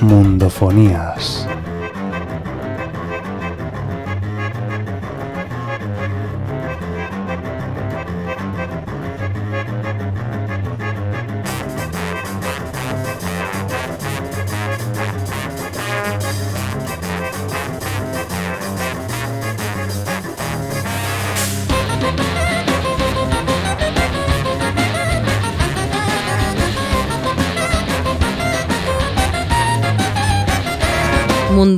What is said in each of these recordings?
Mundofonías.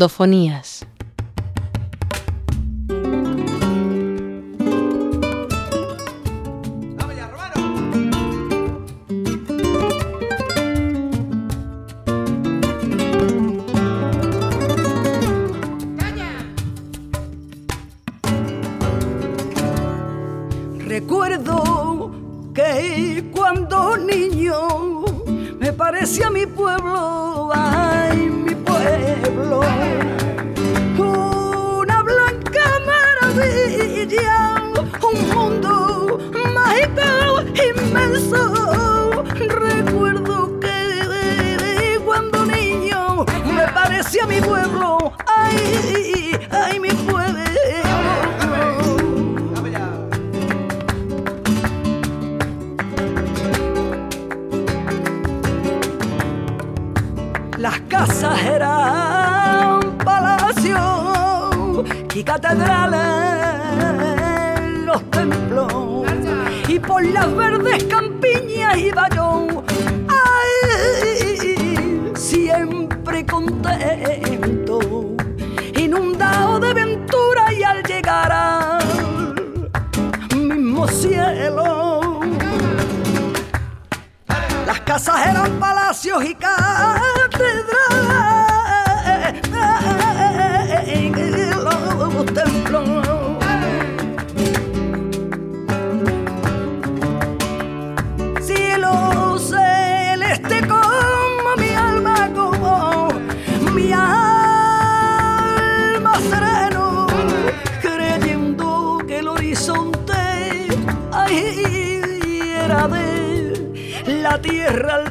Mundofonías. Campiñas iba yo, ay, siempre contento, inundado de aventura y al llegar al mismo cielo. Las casas eran palacios y catedrales, tierra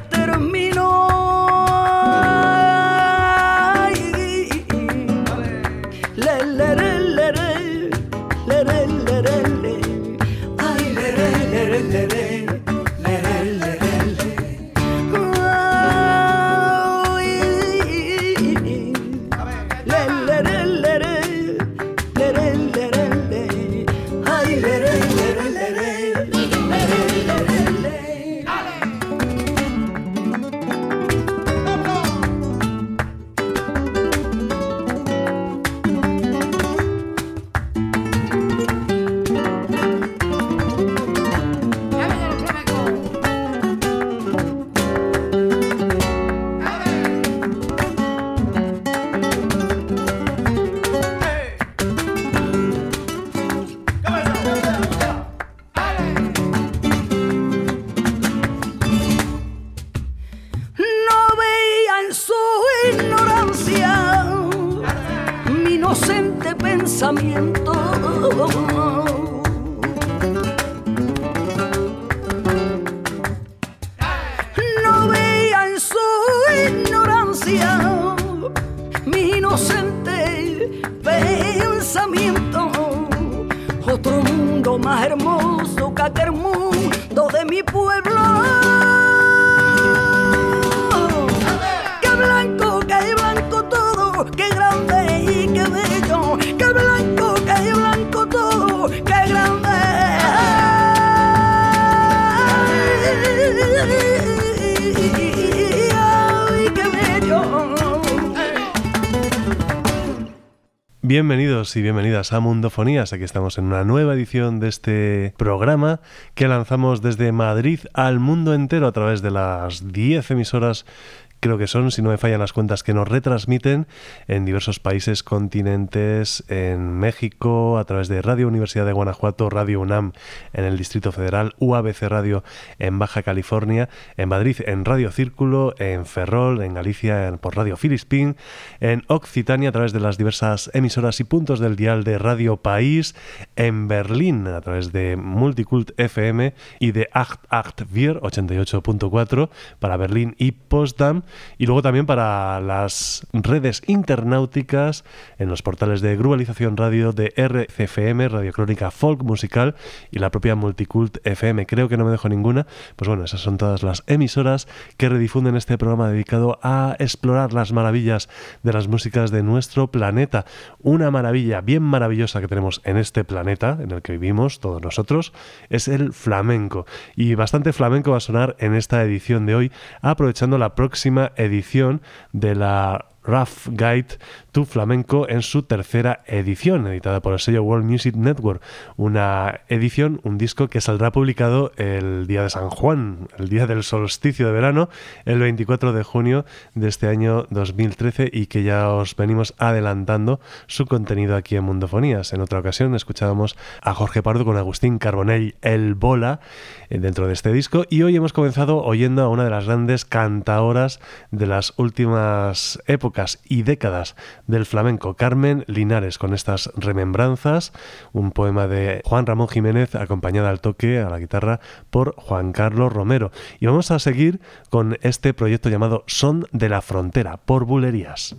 Y bienvenidas a Mundofonías. Aquí estamos en una nueva edición de este programa que lanzamos desde Madrid al mundo entero a través de las 10 emisoras creo que son, si no me fallan las cuentas, que nos retransmiten en diversos países, continentes, en México, a través de Radio Universidad de Guanajuato, Radio UNAM en el Distrito Federal, UABC Radio en Baja California, en Madrid en Radio Círculo, en Ferrol, en Galicia por Radio Filispín, en Occitania a través de las diversas emisoras y puntos del dial de Radio País, en Berlín a través de Multicult FM y de 88 88.4 para Berlín y Potsdam y luego también para las redes internáuticas en los portales de Globalización Radio de RCFM, Radio Crónica Folk Musical y la propia Multicult FM. Creo que no me dejo ninguna. Pues bueno, esas son todas las emisoras que redifunden este programa dedicado a explorar las maravillas de las músicas de nuestro planeta. Una maravilla bien maravillosa que tenemos en este planeta en el que vivimos todos nosotros es el flamenco. Y bastante flamenco va a sonar en esta edición de hoy, aprovechando la próxima edición de la Rough Guide to Flamenco en su tercera edición, editada por el sello World Music Network. Una edición, un disco que saldrá publicado el día de San Juan, el día del solsticio de verano, el 24 de junio de este año 2013 y que ya os venimos adelantando su contenido aquí en Mundofonías. En otra ocasión escuchábamos a Jorge Pardo con Agustín Carbonell, El Bola, eh, dentro de este disco y hoy hemos comenzado oyendo a una de las grandes cantaoras de las últimas épocas y décadas del flamenco, Carmen Linares, con estas remembranzas, un poema de Juan Ramón Jiménez acompañada al toque a la guitarra por Juan Carlos Romero. Y vamos a seguir con este proyecto llamado Son de la Frontera, por Bulerías.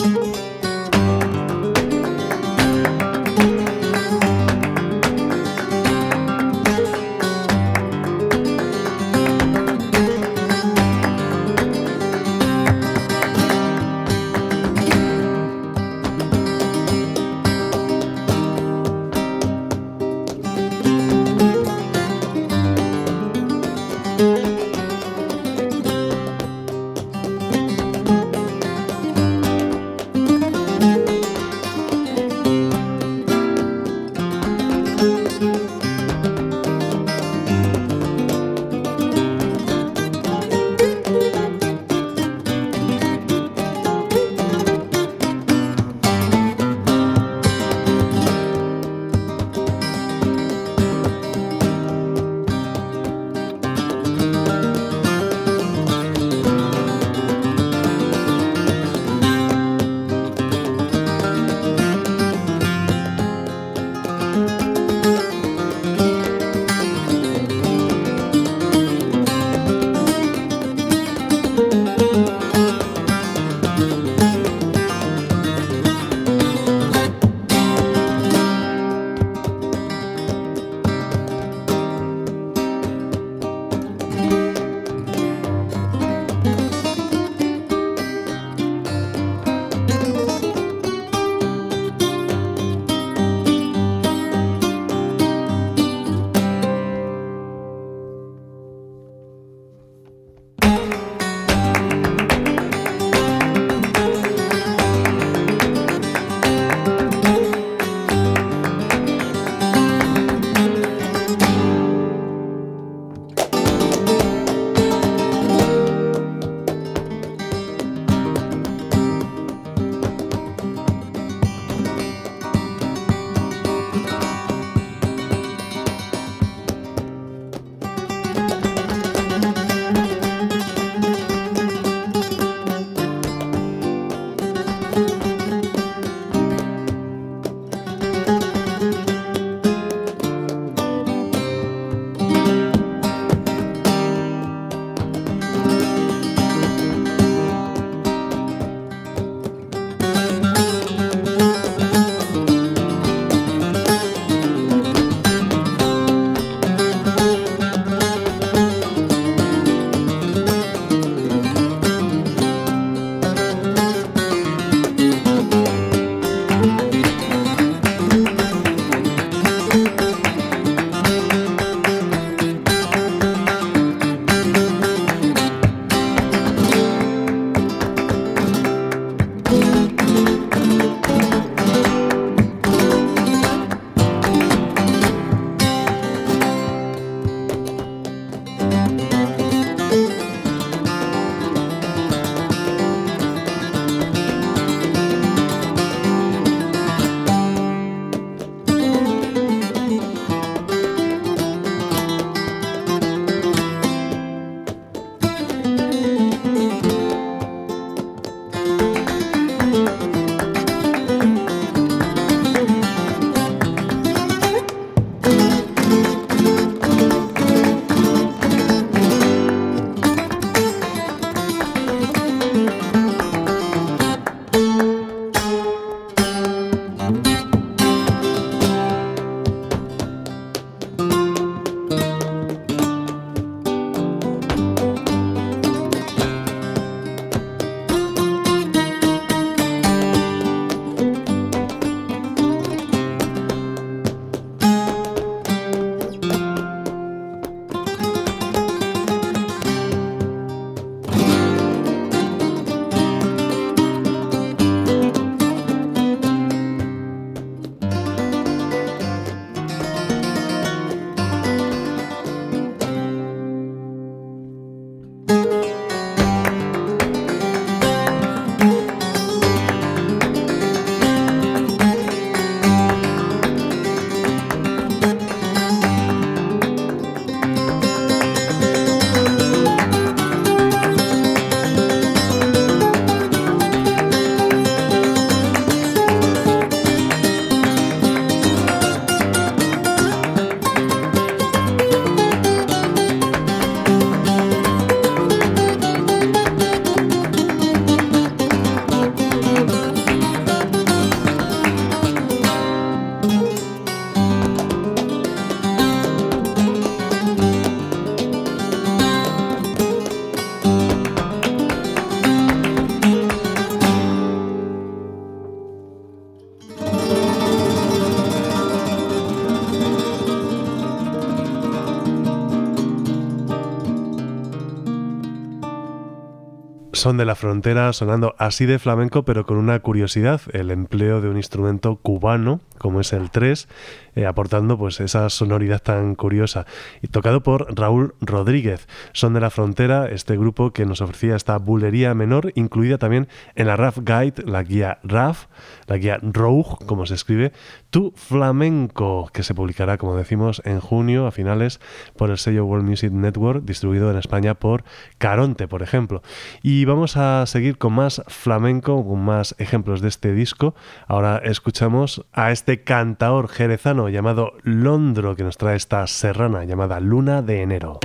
Son de la frontera sonando así de flamenco, pero con una curiosidad, el empleo de un instrumento cubano, como es el 3, eh, aportando pues esa sonoridad tan curiosa. Y tocado por Raúl Rodríguez. Son de la frontera, este grupo que nos ofrecía esta bulería menor, incluida también en la RAF Guide, la guía RAF, la guía Rogue, como se escribe, Tu Flamenco, que se publicará, como decimos, en junio a finales por el sello World Music Network, distribuido en España por Caronte, por ejemplo. Y vamos a seguir con más flamenco, con más ejemplos de este disco. Ahora escuchamos a este cantaor jerezano llamado Londro, que nos trae esta serrana llamada Luna de Enero.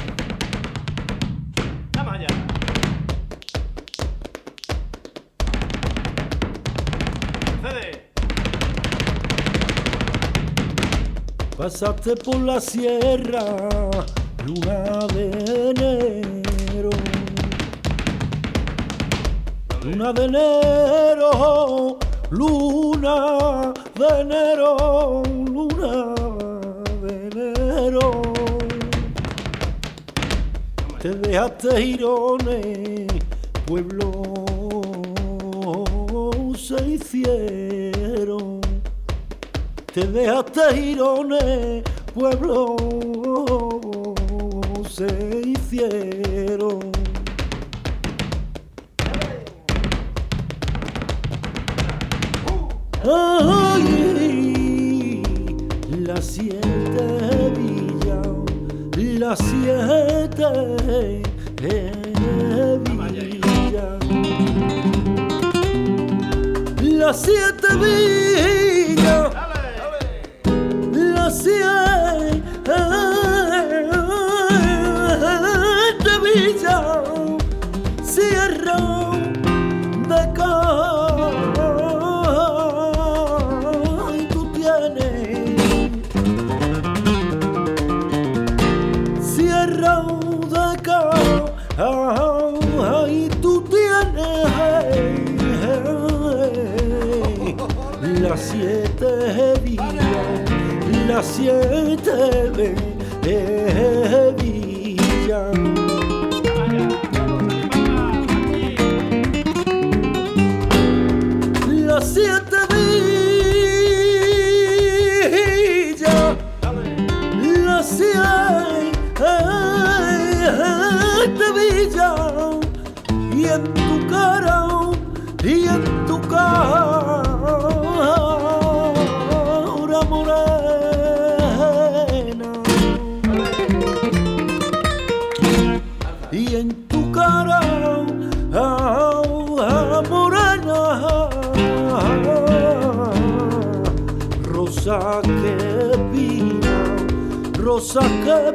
Pasaste por la sierra, luna de enero. Luna de enero, luna de enero, luna de enero. Te dejaste girones, pueblo se hicieron te dejaste girones, pueblo se hicieron. Las siete tu cara, morena. Y en tu cara, ah, morena, rosa que pina, rosa que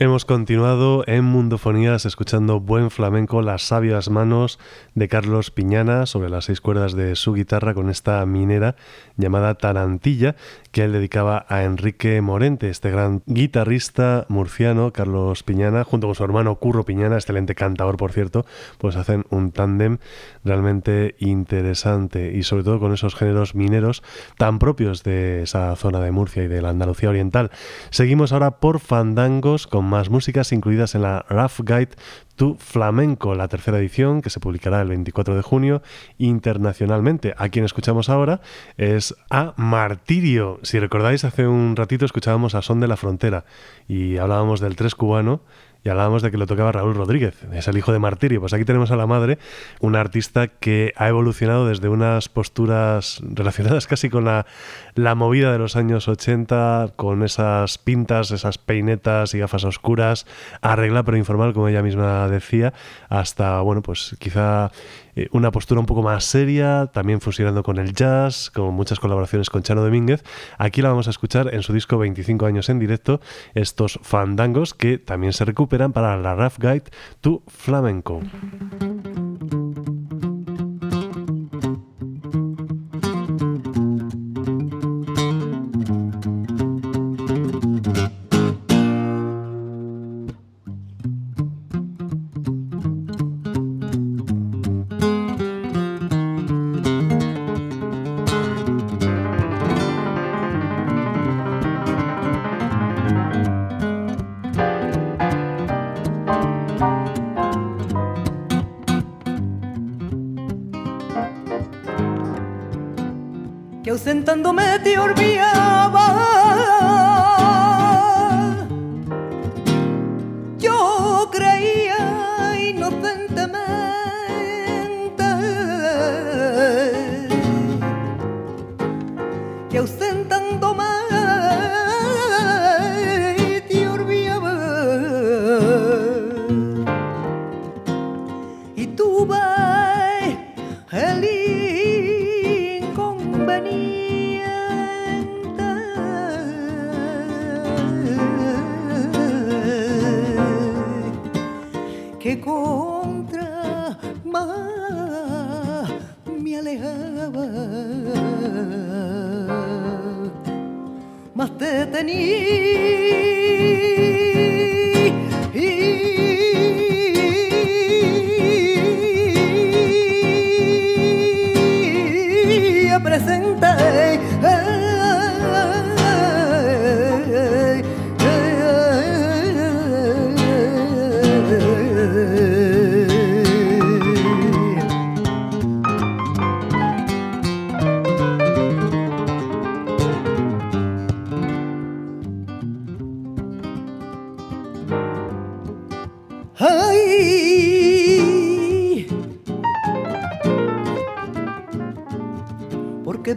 Hemos continuado en Mundofonías escuchando buen flamenco, las sabias manos de Carlos Piñana sobre las seis cuerdas de su guitarra con esta minera llamada Tarantilla que él dedicaba a Enrique Morente, este gran guitarrista murciano, Carlos Piñana, junto con su hermano Curro Piñana, excelente cantador por cierto, pues hacen un tándem realmente interesante y sobre todo con esos géneros mineros tan propios de esa zona de Murcia y de la Andalucía Oriental. Seguimos ahora por fandangos con más músicas incluidas en la Rough Guide to Flamenco, la tercera edición que se publicará el 24 de junio internacionalmente. A quien escuchamos ahora es a Martirio. Si recordáis, hace un ratito escuchábamos a Son de la Frontera y hablábamos del tres cubano Y hablábamos de que lo tocaba Raúl Rodríguez, es el hijo de Martirio. Pues aquí tenemos a la madre, una artista que ha evolucionado desde unas posturas relacionadas casi con la, la movida de los años 80, con esas pintas, esas peinetas y gafas oscuras, arregla pero informal, como ella misma decía, hasta, bueno, pues quizá eh, una postura un poco más seria, también fusionando con el jazz, con muchas colaboraciones con Chano Domínguez. Aquí la vamos a escuchar en su disco 25 años en directo, estos fandangos que también se recuperan para la Rough Guide to Flamenco.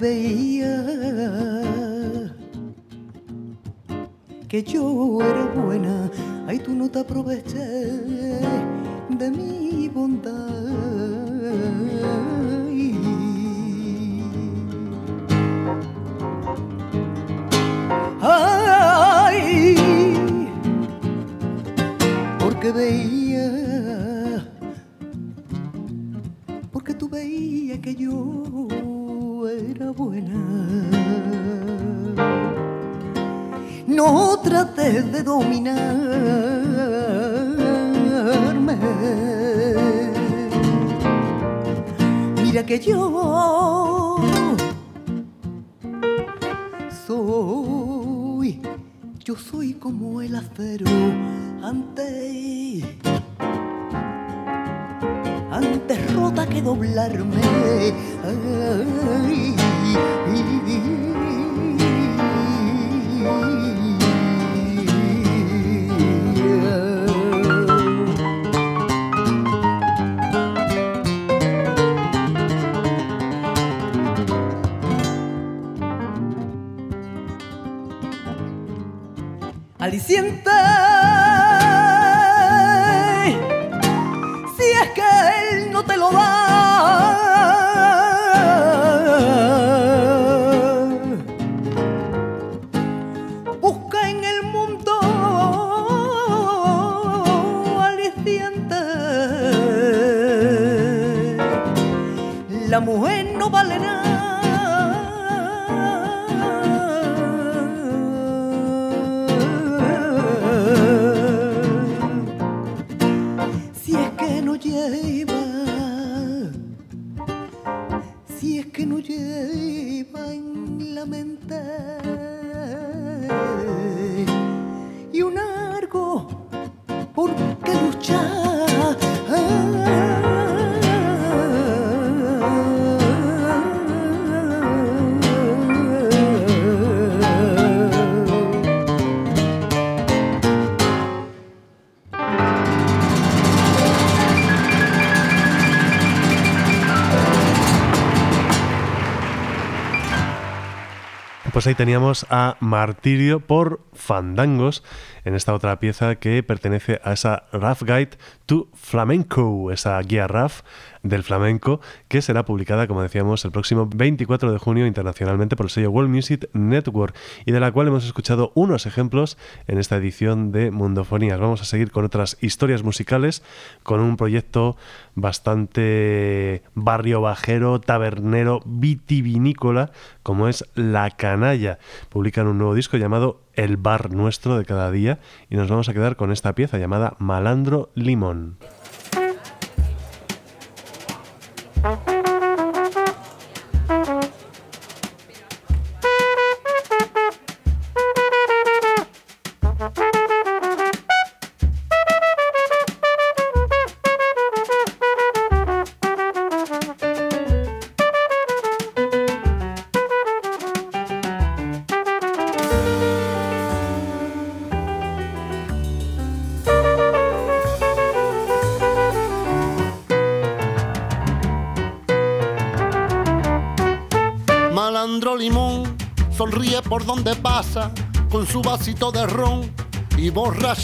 Veía que yo era buena, ay tú no te aproveché de mi bondad. Dominarme. Mira que yo soy, yo soy como el acero antes, es que Pues ahí teníamos a Martirio por Fandangos en esta otra pieza que pertenece a esa Rough Guide to Flamenco, esa guía RAF del flamenco que será publicada, como decíamos, el próximo 24 de junio internacionalmente por el sello World Music Network y de la cual hemos escuchado unos ejemplos en esta edición de Mundofonías. Vamos a seguir con otras historias musicales, con un proyecto bastante barrio bajero, tabernero, vitivinícola, como es La Canalla. Publican un nuevo disco llamado El Bar Nuestro de cada día y nos vamos a quedar con esta pieza llamada Malandro Limón. Malandro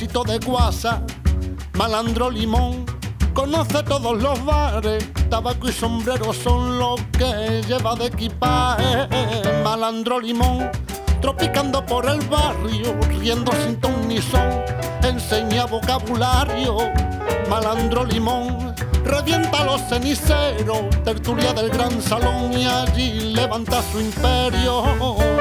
de guasa. Malandro limón conoce todos los bares, tabaco y sombrero son los que lleva de equipaje. Malandro limón tropicando por el barrio, riendo sin ton ni son, enseña vocabulario. Malandro limón revienta los ceniceros, tertulia del gran salón y allí levanta su imperio.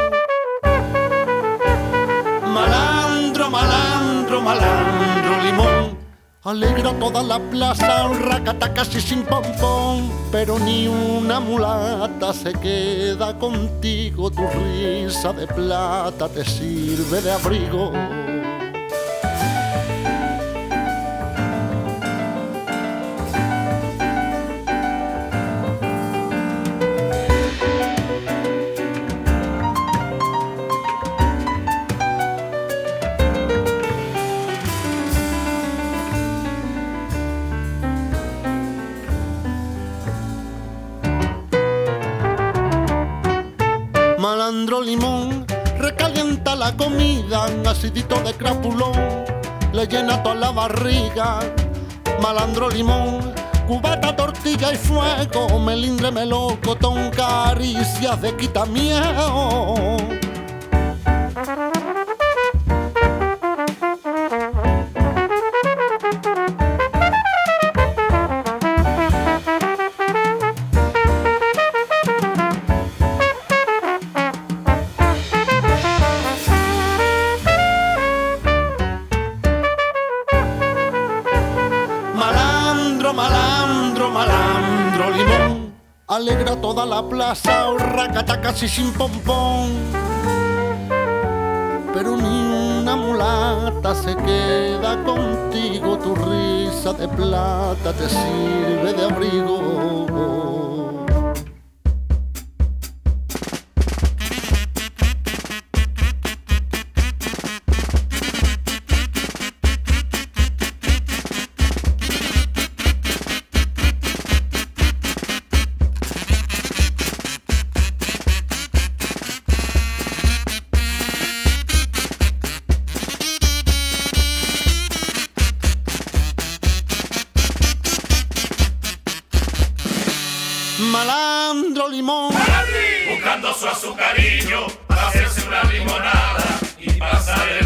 Malandro, limón. Alegra toda la plaza, racata casi sin pompón, pero ni una mulata se queda contigo, tu risa de plata te sirve de abrigo. La barriga. Malandro limón, cubata, tortilla y fuego, melindre, melocotón, caricias de quitamiedo. Sin pompón. Pero ni una mulata se queda contigo, tu risa de plata te sirve de abrigo. Buscando su azucarillo para hacerse una limonada y pasar el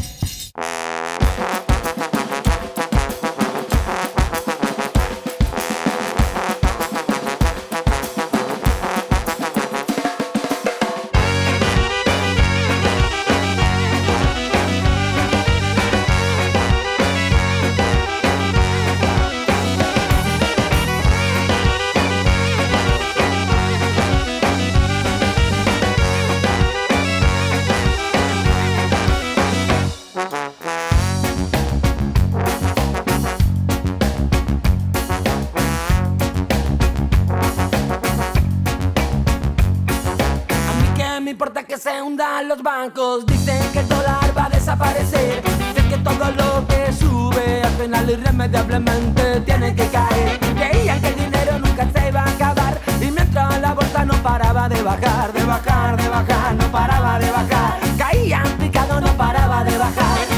Los bancos. Dicen que el dólar va a desaparecer. Dicen que todo lo que sube al final irremediablemente tiene que caer. Creían que el dinero nunca se iba a acabar. Y mientras la bolsa no paraba de bajar, de bajar, de bajar, no paraba de bajar. Caían picado, no paraba de bajar.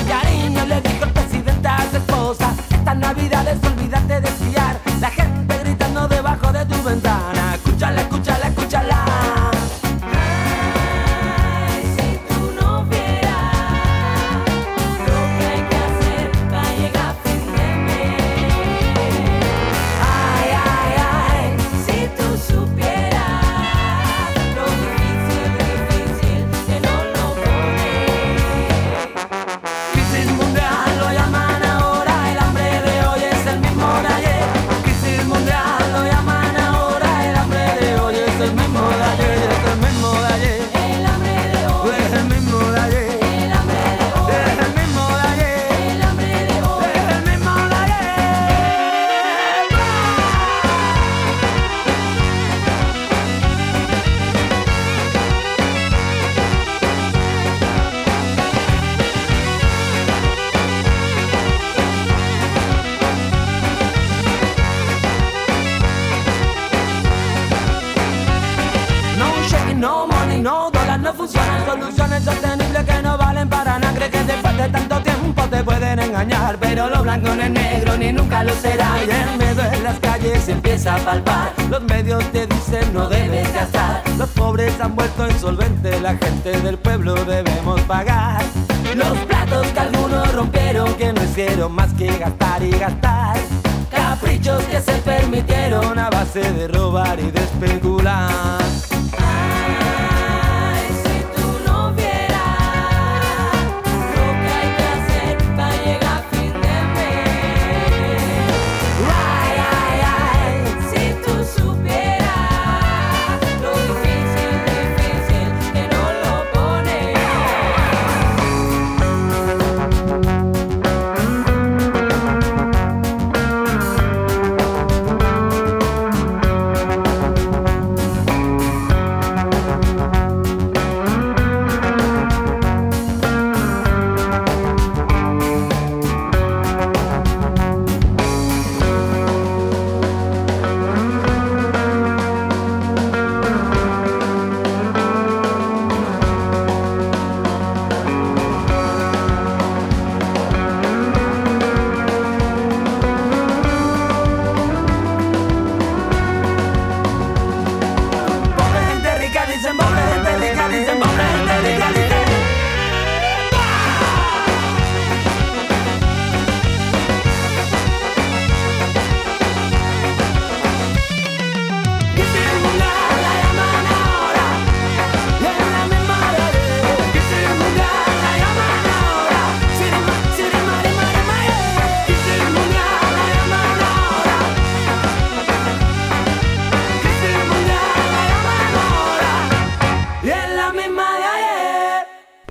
Soluciones sostenibles que no valen para nada. Cree que después de tanto tiempo te pueden engañar, pero lo blanco no es negro ni nunca lo será. Y el miedo en las calles se empieza a palpar. Los medios te dicen no debes gastar. Los pobres han vuelto insolventes, la gente del pueblo debemos pagar. Los platos que algunos rompieron, que no hicieron más que gastar y gastar. Caprichos que se permitieron a base de robar y de especular.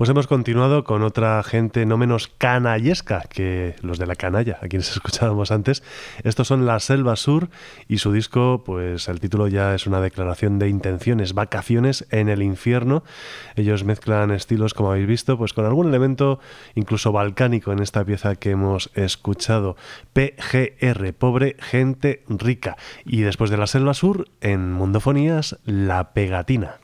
Pues hemos continuado con otra gente no menos canallesca que los de la canalla, a quienes escuchábamos antes. Estos son La Selva Sur y su disco, pues el título ya es una declaración de intenciones, vacaciones en el infierno. Ellos mezclan estilos, como habéis visto, pues con algún elemento incluso balcánico en esta pieza que hemos escuchado. PGR, pobre gente rica. Y después de La Selva Sur, en Mundofonías, La Pegatina.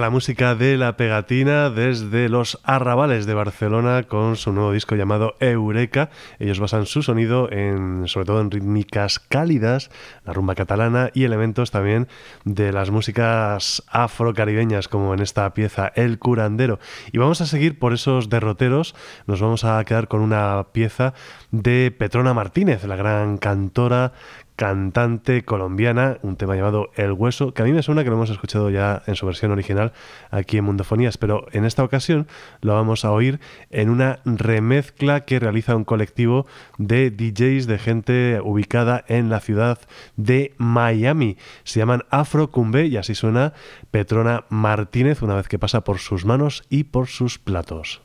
La música de la pegatina desde los arrabales de Barcelona con su nuevo disco llamado Eureka. Ellos basan su sonido en, sobre todo en rítmicas cálidas, la rumba catalana y elementos también de las músicas afrocaribeñas como en esta pieza El curandero. Y vamos a seguir por esos derroteros. Nos vamos a quedar con una pieza de Petrona Martínez, la gran cantora cantante colombiana, un tema llamado El Hueso, que a mí me suena que lo hemos escuchado ya en su versión original aquí en Mundofonías, pero en esta ocasión lo vamos a oír en una remezcla que realiza un colectivo de DJs de gente ubicada en la ciudad de Miami. Se llaman Afro Cumbe y así suena Petrona Martínez una vez que pasa por sus manos y por sus platos.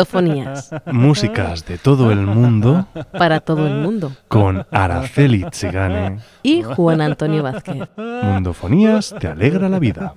Mundofonías. Músicas de todo el mundo Para todo el mundo. con Araceli Chigane. Y Juan Antonio Vázquez. Mundofonías te alegra la vida.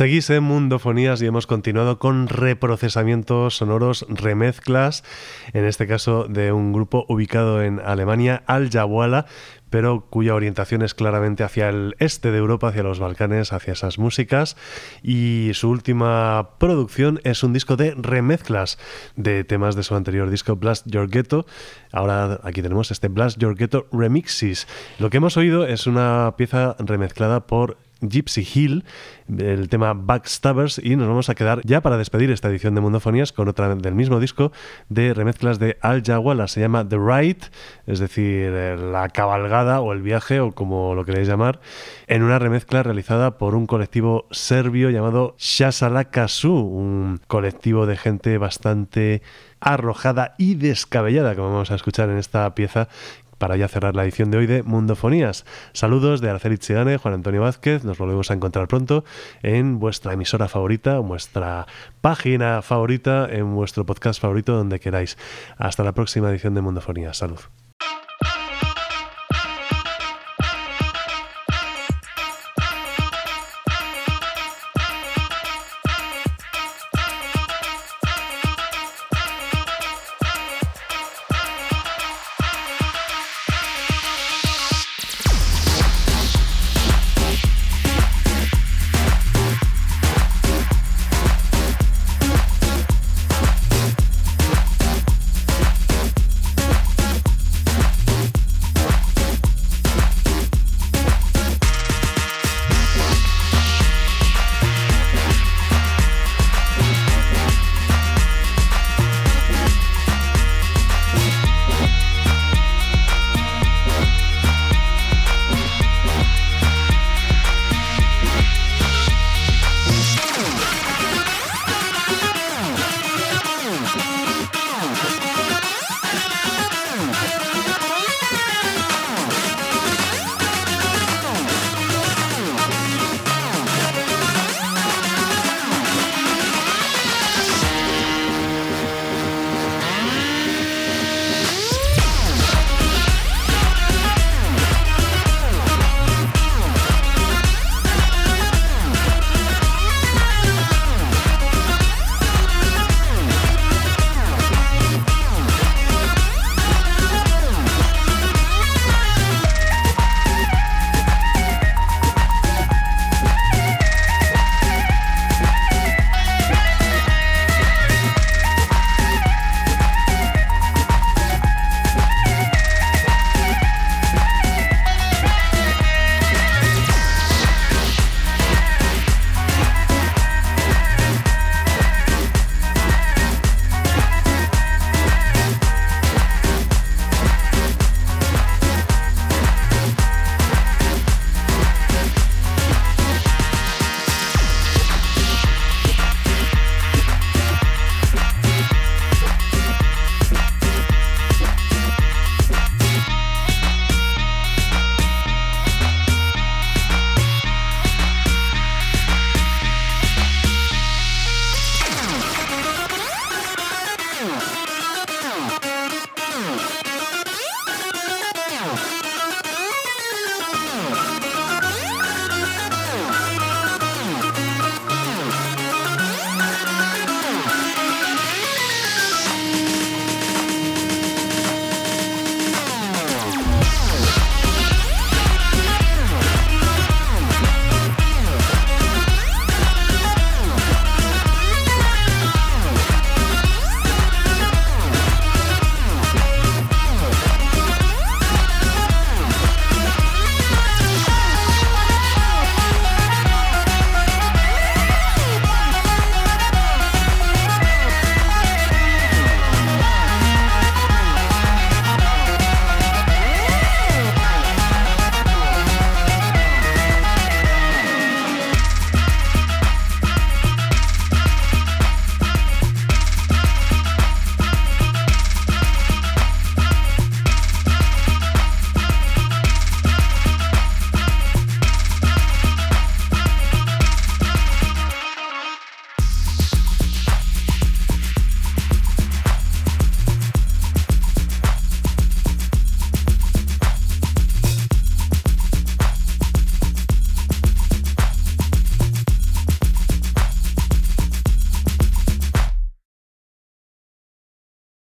Seguís en Mundofonías y hemos continuado con reprocesamientos sonoros, remezclas, en este caso de un grupo ubicado en Alemania, Al Jawala, pero cuya orientación es claramente hacia el este de Europa, hacia los Balcanes, hacia esas músicas. Y su última producción es un disco de remezclas de temas de su anterior disco, Blast Your Ghetto. Ahora aquí tenemos este Blast Your Ghetto Remixes. Lo que hemos oído es una pieza remezclada por Gypsy Hill, el tema Backstabbers, y nos vamos a quedar ya para despedir esta edición de Mundofonías con otra del mismo disco de remezclas de Al Jawala. Se llama The Ride, es decir, la cabalgada o el viaje, o como lo queréis llamar, en una remezcla realizada por un colectivo serbio llamado Shasalakasu, un colectivo de gente bastante arrojada y descabellada, como vamos a escuchar en esta pieza para ya cerrar la edición de hoy de Mundofonías. Saludos de Araceli Chigane, Juan Antonio Vázquez. Nos volvemos a encontrar pronto en vuestra emisora favorita, vuestra página favorita, en vuestro podcast favorito, donde queráis. Hasta la próxima edición de Mundofonías. Salud.